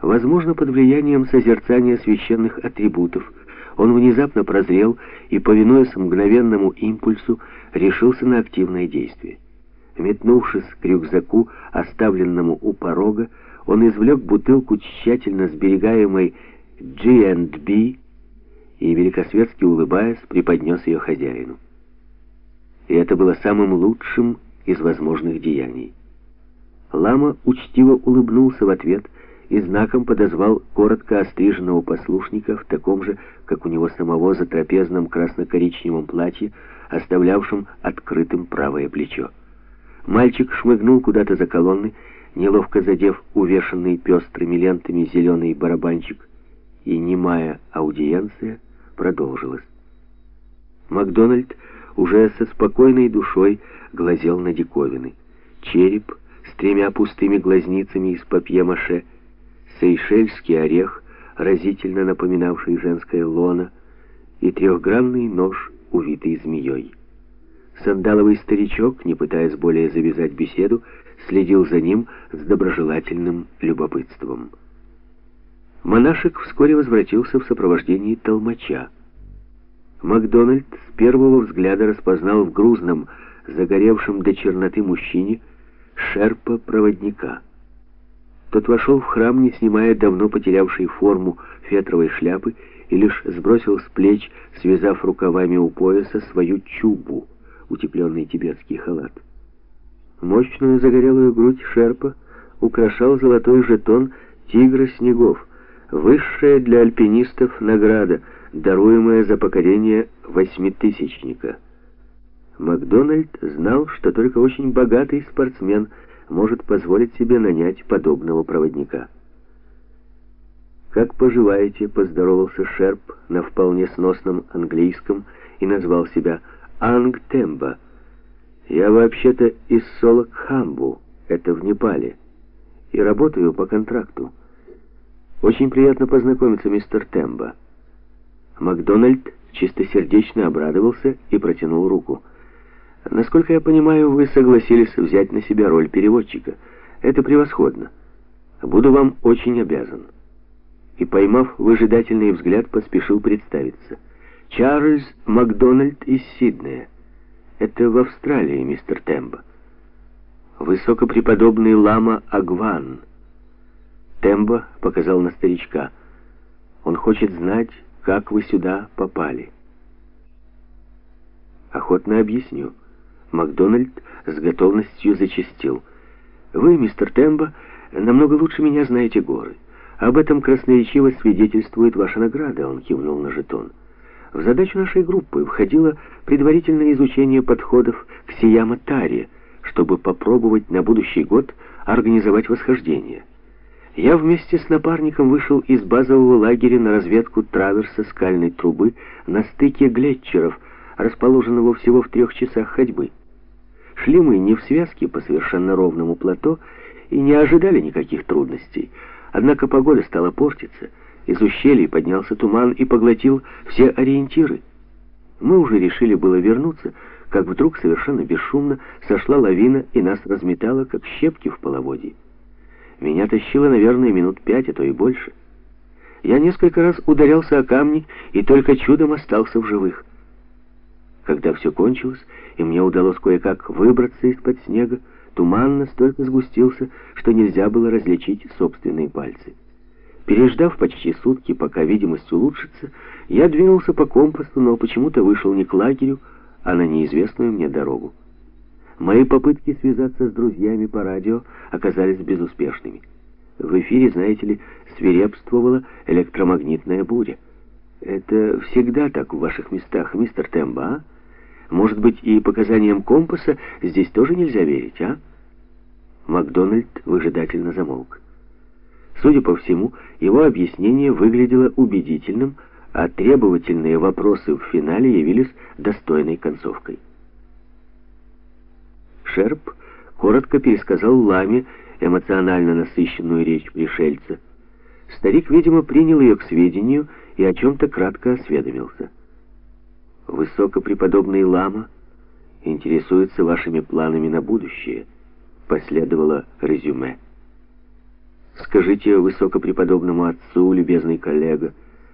Возможно, под влиянием созерцания священных атрибутов он внезапно прозрел и, повинуясь мгновенному импульсу, решился на активное действие. Метнувшись к рюкзаку, оставленному у порога, он извлек бутылку тщательно сберегаемой G&B и, великосветски улыбаясь, преподнес ее хозяину. И это было самым лучшим из возможных деяний. Лама учтиво улыбнулся в ответ и знаком подозвал коротко остриженного послушника в таком же, как у него самого, затрапезном красно-коричневом платье, оставлявшем открытым правое плечо. Мальчик шмыгнул куда-то за колонны, неловко задев увешанный пестрыми лентами зеленый барабанчик, и немая аудиенция продолжилась. Макдональд уже со спокойной душой глазел на диковины. Череп с тремя пустыми глазницами из папье-маше, сейшельский орех, разительно напоминавший женское лоно, и трехгранный нож, увитый змеей. Сандаловый старичок, не пытаясь более завязать беседу, следил за ним с доброжелательным любопытством. Монашек вскоре возвратился в сопровождении толмача. Макдональд с первого взгляда распознал в грузном, загоревшем до черноты мужчине шерпа-проводника. Тот вошел в храм, не снимая давно потерявшей форму фетровой шляпы, и лишь сбросил с плеч, связав рукавами у пояса, свою чубу — утепленный тибетский халат. Мощную загорелую грудь шерпа украшал золотой жетон «Тигра снегов», высшая для альпинистов награда, даруемая за покорение восьмитысячника. Макдональд знал, что только очень богатый спортсмен может позволить себе нанять подобного проводника. «Как поживаете?» — поздоровался Шерп на вполне сносном английском и назвал себя. Ангтемба. Я вообще-то из Солокхамбу, это в Непале, и работаю по контракту. Очень приятно познакомиться, мистер Темба. Макдональд чистосердечно обрадовался и протянул руку. Насколько я понимаю, вы согласились взять на себя роль переводчика. Это превосходно. Буду вам очень обязан. И, поймав выжидательный взгляд, поспешил представиться. Чарльз Макдональд из Сиднея. Это в Австралии, мистер Тембо. Высокопреподобный лама Агван. Тембо показал на старичка. Он хочет знать, как вы сюда попали. Охотно объясню. Макдональд с готовностью зачастил. Вы, мистер Тембо, намного лучше меня знаете горы. Об этом красноречиво свидетельствует ваша награда, он кивнул на жетон. В задачу нашей группы входило предварительное изучение подходов к Сияма-Таре, чтобы попробовать на будущий год организовать восхождение. Я вместе с напарником вышел из базового лагеря на разведку траверса скальной трубы на стыке глетчеров, расположенного всего в трех часах ходьбы. Шли мы не в связке по совершенно ровному плато и не ожидали никаких трудностей, однако погода стала портиться — из ущелья поднялся туман и поглотил все ориентиры. Мы уже решили было вернуться, как вдруг совершенно бесшумно сошла лавина и нас разметала, как щепки в половодье. Меня тащило, наверное, минут пять, а то и больше. Я несколько раз ударялся о камни и только чудом остался в живых. Когда все кончилось, и мне удалось кое-как выбраться из-под снега, туман настолько сгустился, что нельзя было различить собственные пальцы. Переждав почти сутки, пока видимость улучшится, я двинулся по компасу, но почему-то вышел не к лагерю, а на неизвестную мне дорогу. Мои попытки связаться с друзьями по радио оказались безуспешными. В эфире, знаете ли, свирепствовала электромагнитная буря. Это всегда так в ваших местах, мистер Темба, а? Может быть, и показаниям компаса здесь тоже нельзя верить, а? Макдональд выжидательно замолк. Судя по всему, его объяснение выглядело убедительным, а требовательные вопросы в финале явились достойной концовкой. Шерп коротко пересказал Ламе эмоционально насыщенную речь пришельца. Старик, видимо, принял ее к сведению и о чем-то кратко осведомился. «Высокопреподобный Лама интересуется вашими планами на будущее», последовало резюме. Скажите высокопреподобному отцу, любезный коллега,